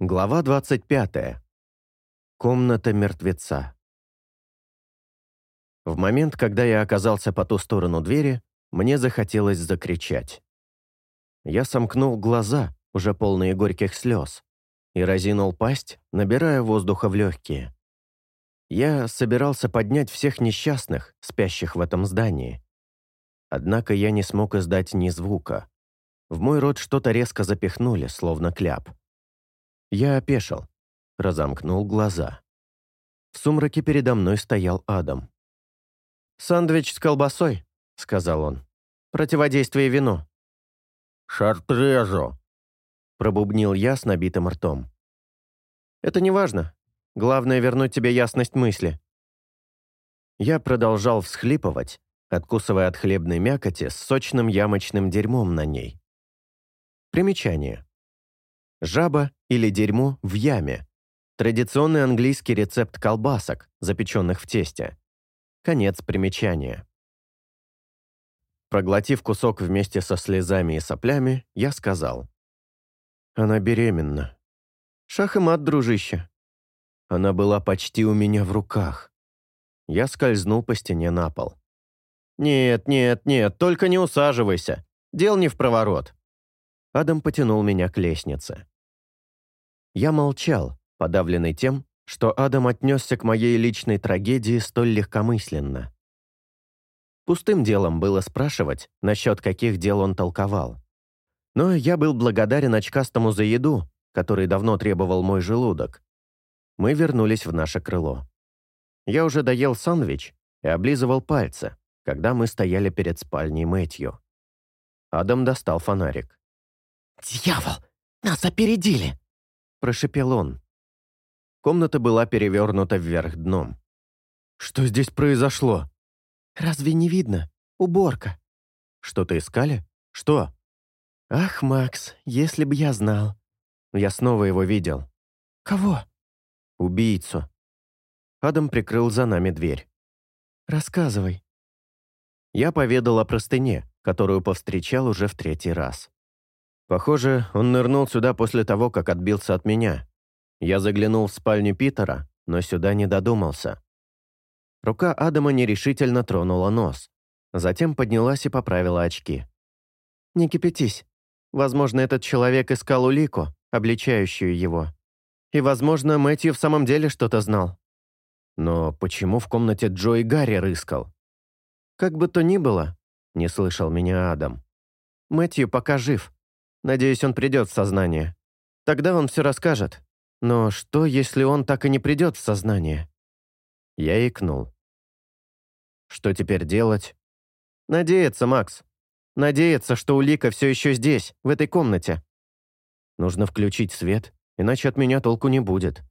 Глава 25. Комната мертвеца. В момент, когда я оказался по ту сторону двери, мне захотелось закричать. Я сомкнул глаза, уже полные горьких слез, и разинул пасть, набирая воздуха в легкие. Я собирался поднять всех несчастных, спящих в этом здании. Однако я не смог издать ни звука. В мой рот что-то резко запихнули, словно кляп. Я опешил, разомкнул глаза. В сумраке передо мной стоял Адам. «Сандвич с колбасой», — сказал он. «Противодействие вину». «Шартрежу», — пробубнил я с набитым ртом. «Это не важно. Главное — вернуть тебе ясность мысли». Я продолжал всхлипывать, откусывая от хлебной мякоти с сочным ямочным дерьмом на ней. Примечание. Жаба или дерьмо в яме. Традиционный английский рецепт колбасок, запеченных в тесте. Конец примечания. Проглотив кусок вместе со слезами и соплями, я сказал. «Она беременна. Шах и мат, дружище». Она была почти у меня в руках. Я скользнул по стене на пол. «Нет, нет, нет, только не усаживайся. Дел не в проворот». Адам потянул меня к лестнице. Я молчал, подавленный тем, что Адам отнесся к моей личной трагедии столь легкомысленно. Пустым делом было спрашивать, насчет каких дел он толковал. Но я был благодарен очкастому за еду, который давно требовал мой желудок. Мы вернулись в наше крыло. Я уже доел сандвич и облизывал пальцы, когда мы стояли перед спальней Мэтью. Адам достал фонарик. «Дьявол! Нас опередили!» Прошепел он. Комната была перевернута вверх дном. «Что здесь произошло?» «Разве не видно? Уборка». «Что-то искали? Что?» «Ах, Макс, если бы я знал». Я снова его видел. «Кого?» «Убийцу». Адам прикрыл за нами дверь. «Рассказывай». Я поведал о простыне, которую повстречал уже в третий раз. Похоже, он нырнул сюда после того, как отбился от меня. Я заглянул в спальню Питера, но сюда не додумался. Рука Адама нерешительно тронула нос. Затем поднялась и поправила очки. «Не кипятись. Возможно, этот человек искал улику, обличающую его. И, возможно, Мэтью в самом деле что-то знал». «Но почему в комнате Джо и Гарри рыскал?» «Как бы то ни было», — не слышал меня Адам. «Мэтью пока жив. Надеюсь, он придет в сознание. Тогда он все расскажет. Но что, если он так и не придет в сознание?» Я икнул. «Что теперь делать?» «Надеяться, Макс. Надеяться, что улика все еще здесь, в этой комнате». «Нужно включить свет, иначе от меня толку не будет».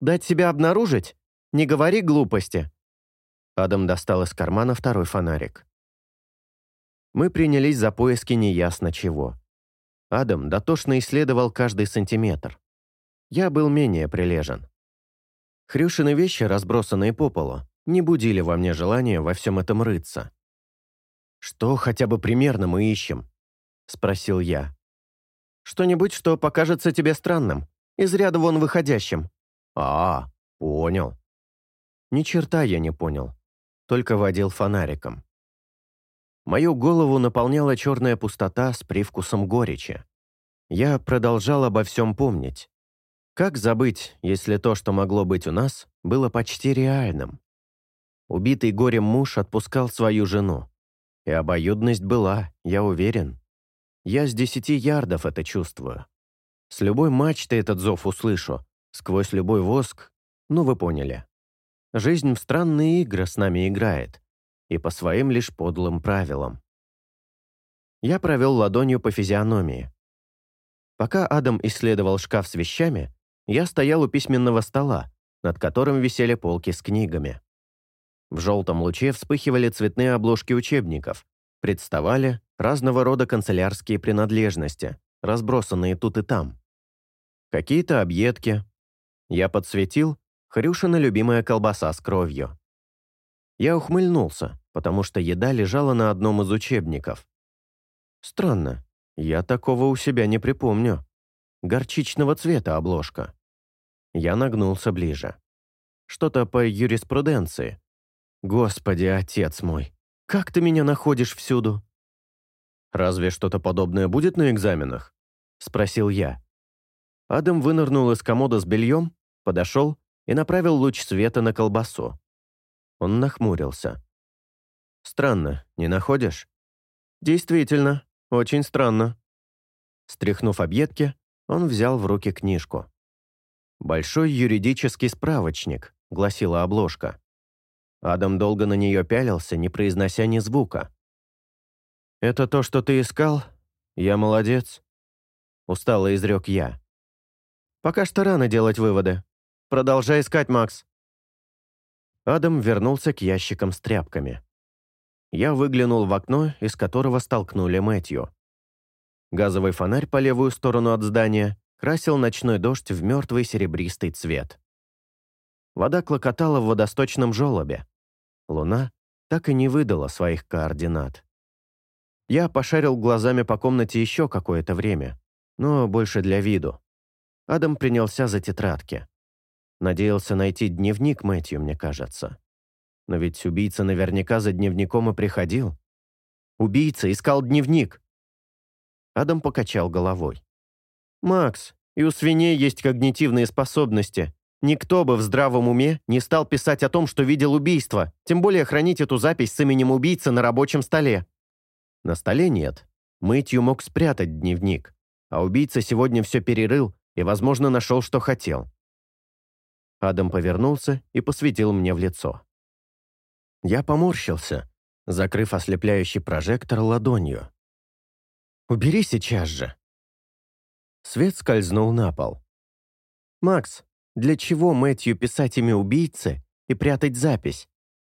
«Дать себя обнаружить? Не говори глупости». Адам достал из кармана второй фонарик. Мы принялись за поиски неясно чего. Адам дотошно исследовал каждый сантиметр. Я был менее прилежен. Хрюшины вещи, разбросанные по полу, не будили во мне желания во всем этом рыться. «Что хотя бы примерно мы ищем?» — спросил я. «Что-нибудь, что покажется тебе странным, из ряда вон выходящим». «А, понял». Ни черта я не понял, только водил фонариком. Мою голову наполняла черная пустота с привкусом горечи. Я продолжал обо всем помнить. Как забыть, если то, что могло быть у нас, было почти реальным? Убитый горем муж отпускал свою жену. И обоюдность была, я уверен. Я с десяти ярдов это чувствую. С любой мачты этот зов услышу, сквозь любой воск, ну вы поняли. Жизнь в странные игры с нами играет, и по своим лишь подлым правилам. Я провел ладонью по физиономии. Пока Адам исследовал шкаф с вещами, я стоял у письменного стола, над которым висели полки с книгами. В желтом луче вспыхивали цветные обложки учебников, представали разного рода канцелярские принадлежности, разбросанные тут и там. Какие-то объедки. Я подсветил Хрюшина любимая колбаса с кровью. Я ухмыльнулся, потому что еда лежала на одном из учебников. Странно, я такого у себя не припомню. горчичного цвета обложка. Я нагнулся ближе. Что-то по юриспруденции. Господи, отец мой, как ты меня находишь всюду? Разве что-то подобное будет на экзаменах? Спросил я. Адам вынырнул из комода с бельем, подошел и направил луч света на колбасу. Он нахмурился. «Странно, не находишь?» «Действительно, очень странно». Стряхнув объедки, он взял в руки книжку. «Большой юридический справочник», — гласила обложка. Адам долго на нее пялился, не произнося ни звука. «Это то, что ты искал? Я молодец?» Устало изрек я. «Пока что рано делать выводы. Продолжай искать, Макс». Адам вернулся к ящикам с тряпками. Я выглянул в окно, из которого столкнули Мэтью. Газовый фонарь по левую сторону от здания красил ночной дождь в мертвый серебристый цвет. Вода клокотала в водосточном желобе. Луна так и не выдала своих координат. Я пошарил глазами по комнате еще какое-то время, но больше для виду. Адам принялся за тетрадки. Надеялся найти дневник Мэтью, мне кажется. Но ведь убийца наверняка за дневником и приходил. Убийца искал дневник. Адам покачал головой. «Макс, и у свиней есть когнитивные способности. Никто бы в здравом уме не стал писать о том, что видел убийство, тем более хранить эту запись с именем убийцы на рабочем столе». На столе нет. Мэтью мог спрятать дневник, а убийца сегодня все перерыл и, возможно, нашел, что хотел. Адам повернулся и посветил мне в лицо. Я поморщился, закрыв ослепляющий прожектор ладонью. Убери сейчас же!» Свет скользнул на пол. «Макс, для чего Мэтью писать имя убийцы и прятать запись?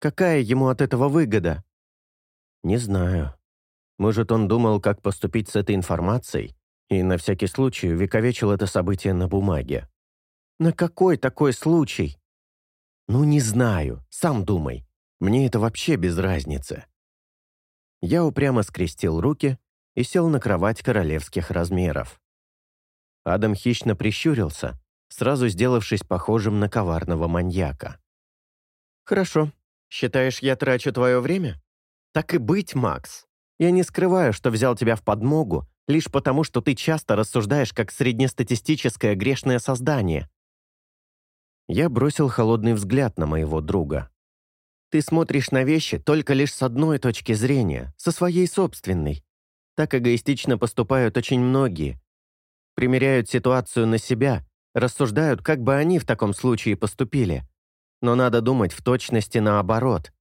Какая ему от этого выгода?» «Не знаю. Может, он думал, как поступить с этой информацией, и на всякий случай увековечил это событие на бумаге». «На какой такой случай?» «Ну, не знаю. Сам думай. Мне это вообще без разницы». Я упрямо скрестил руки и сел на кровать королевских размеров. Адам хищно прищурился, сразу сделавшись похожим на коварного маньяка. «Хорошо. Считаешь, я трачу твое время? Так и быть, Макс. Я не скрываю, что взял тебя в подмогу, лишь потому, что ты часто рассуждаешь как среднестатистическое грешное создание». Я бросил холодный взгляд на моего друга. «Ты смотришь на вещи только лишь с одной точки зрения, со своей собственной. Так эгоистично поступают очень многие. Примеряют ситуацию на себя, рассуждают, как бы они в таком случае поступили. Но надо думать в точности наоборот.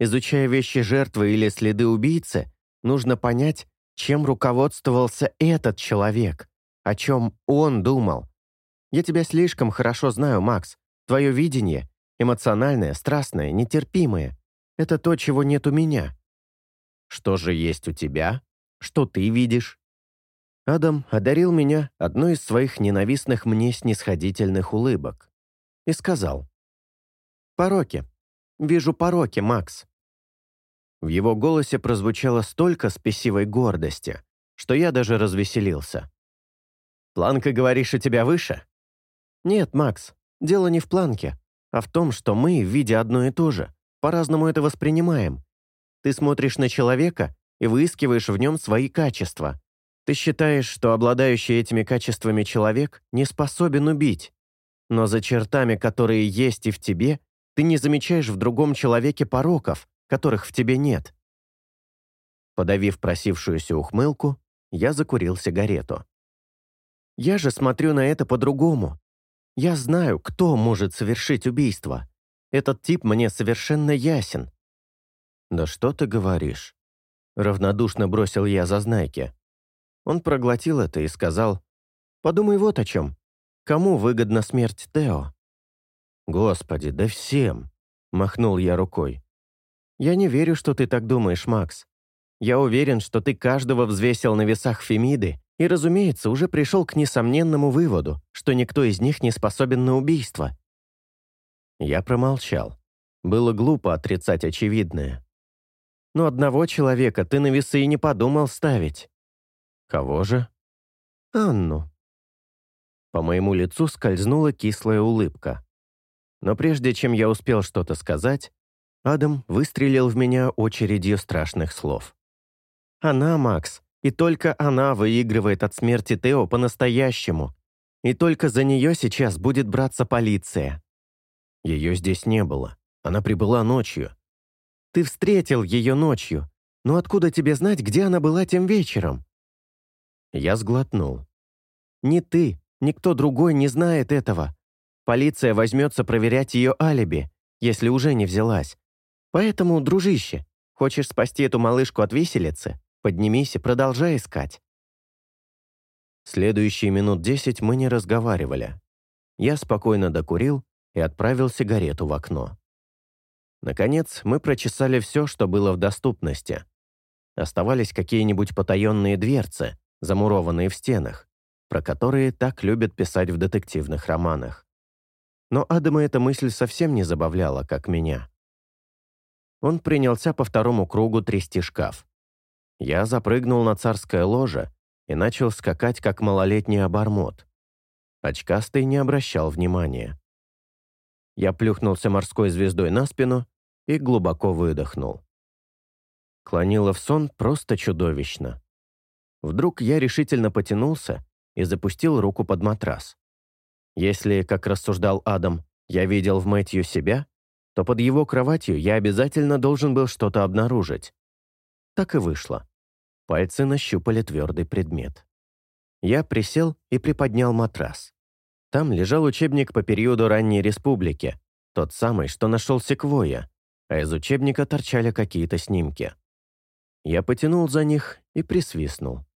Изучая вещи жертвы или следы убийцы, нужно понять, чем руководствовался этот человек, о чем он думал. Я тебя слишком хорошо знаю, Макс. Твое видение — эмоциональное, страстное, нетерпимое. Это то, чего нет у меня. Что же есть у тебя? Что ты видишь?» Адам одарил меня одной из своих ненавистных мне снисходительных улыбок и сказал. «Пороки. Вижу пороки, Макс». В его голосе прозвучало столько спесивой гордости, что я даже развеселился. «Планка, говоришь, у тебя выше?» «Нет, Макс, дело не в планке, а в том, что мы, видя одно и то же, по-разному это воспринимаем. Ты смотришь на человека и выискиваешь в нем свои качества. Ты считаешь, что обладающий этими качествами человек не способен убить. Но за чертами, которые есть и в тебе, ты не замечаешь в другом человеке пороков, которых в тебе нет. Подавив просившуюся ухмылку, я закурил сигарету. Я же смотрю на это по-другому. Я знаю, кто может совершить убийство. Этот тип мне совершенно ясен. «Да что ты говоришь?» Равнодушно бросил я за знайки. Он проглотил это и сказал, «Подумай вот о чем. Кому выгодна смерть Тео?» «Господи, да всем!» — махнул я рукой. «Я не верю, что ты так думаешь, Макс. Я уверен, что ты каждого взвесил на весах Фемиды и, разумеется, уже пришел к несомненному выводу, что никто из них не способен на убийство». Я промолчал. Было глупо отрицать очевидное. Но одного человека ты на весы и не подумал ставить». «Кого же?» «Анну». По моему лицу скользнула кислая улыбка. Но прежде чем я успел что-то сказать, Адам выстрелил в меня очередью страшных слов. «Она, Макс, и только она выигрывает от смерти Тео по-настоящему. И только за нее сейчас будет браться полиция». Ее здесь не было. Она прибыла ночью. «Ты встретил ее ночью. Но откуда тебе знать, где она была тем вечером?» Я сглотнул. «Не ты, никто другой не знает этого. Полиция возьмется проверять ее алиби, если уже не взялась. Поэтому, дружище, хочешь спасти эту малышку от виселицы? Поднимись и продолжай искать». Следующие минут десять мы не разговаривали. Я спокойно докурил и отправил сигарету в окно. Наконец, мы прочесали все, что было в доступности. Оставались какие-нибудь потаенные дверцы, замурованные в стенах, про которые так любят писать в детективных романах. Но Адама эта мысль совсем не забавляла, как меня. Он принялся по второму кругу трясти шкаф. Я запрыгнул на царское ложе и начал скакать, как малолетний обормот. Очкастый не обращал внимания. Я плюхнулся морской звездой на спину и глубоко выдохнул. Клонило в сон просто чудовищно. Вдруг я решительно потянулся и запустил руку под матрас. Если, как рассуждал Адам, я видел в Мэтью себя, то под его кроватью я обязательно должен был что-то обнаружить. Так и вышло. Пальцы нащупали твердый предмет. Я присел и приподнял матрас. Там лежал учебник по периоду ранней республики, тот самый, что нашел Секвоя, а из учебника торчали какие-то снимки. Я потянул за них и присвистнул.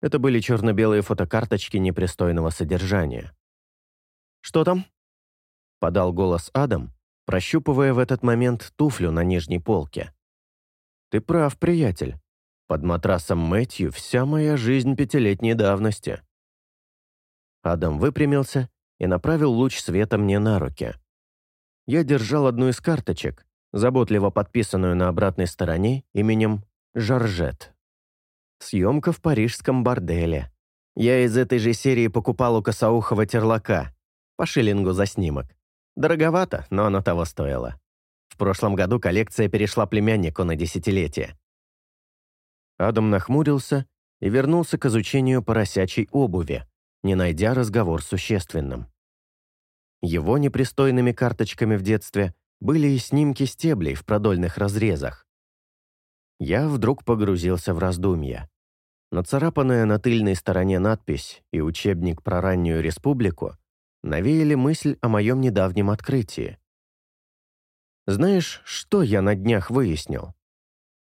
Это были черно-белые фотокарточки непристойного содержания. «Что там?» — подал голос Адам, прощупывая в этот момент туфлю на нижней полке. «Ты прав, приятель. Под матрасом Мэтью вся моя жизнь пятилетней давности». Адам выпрямился и направил луч света мне на руки. Я держал одну из карточек, заботливо подписанную на обратной стороне именем Жоржет. Съемка в парижском борделе. Я из этой же серии покупал у косоухого терлака по шиллингу за снимок. Дороговато, но оно того стоило. В прошлом году коллекция перешла племяннику на десятилетие. Адам нахмурился и вернулся к изучению поросячей обуви, не найдя разговор существенным. Его непристойными карточками в детстве были и снимки стеблей в продольных разрезах. Я вдруг погрузился в раздумья. Нацарапанная на тыльной стороне надпись и учебник про раннюю республику навеяли мысль о моем недавнем открытии. Знаешь, что я на днях выяснил?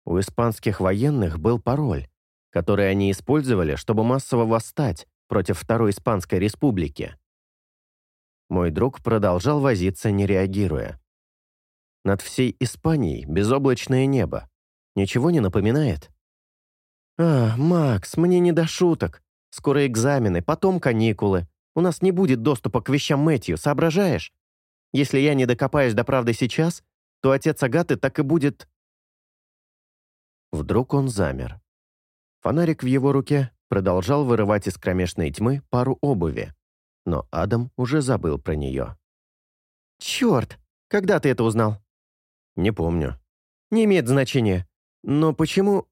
У испанских военных был пароль, который они использовали, чтобы массово восстать против Второй Испанской Республики. Мой друг продолжал возиться, не реагируя. Над всей Испанией безоблачное небо. Ничего не напоминает? «А, Макс, мне не до шуток. Скоро экзамены, потом каникулы. У нас не будет доступа к вещам Мэтью, соображаешь? Если я не докопаюсь до правды сейчас, то отец Агаты так и будет...» Вдруг он замер. Фонарик в его руке продолжал вырывать из кромешной тьмы пару обуви, но Адам уже забыл про нее. «Черт! Когда ты это узнал?» «Не помню». «Не имеет значения. Но почему...»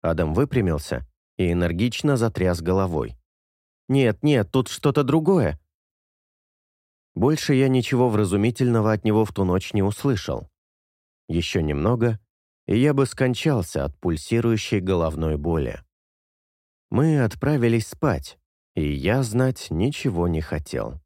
Адам выпрямился и энергично затряс головой. «Нет, нет, тут что-то другое». Больше я ничего вразумительного от него в ту ночь не услышал. Еще немного, и я бы скончался от пульсирующей головной боли. Мы отправились спать, и я знать ничего не хотел.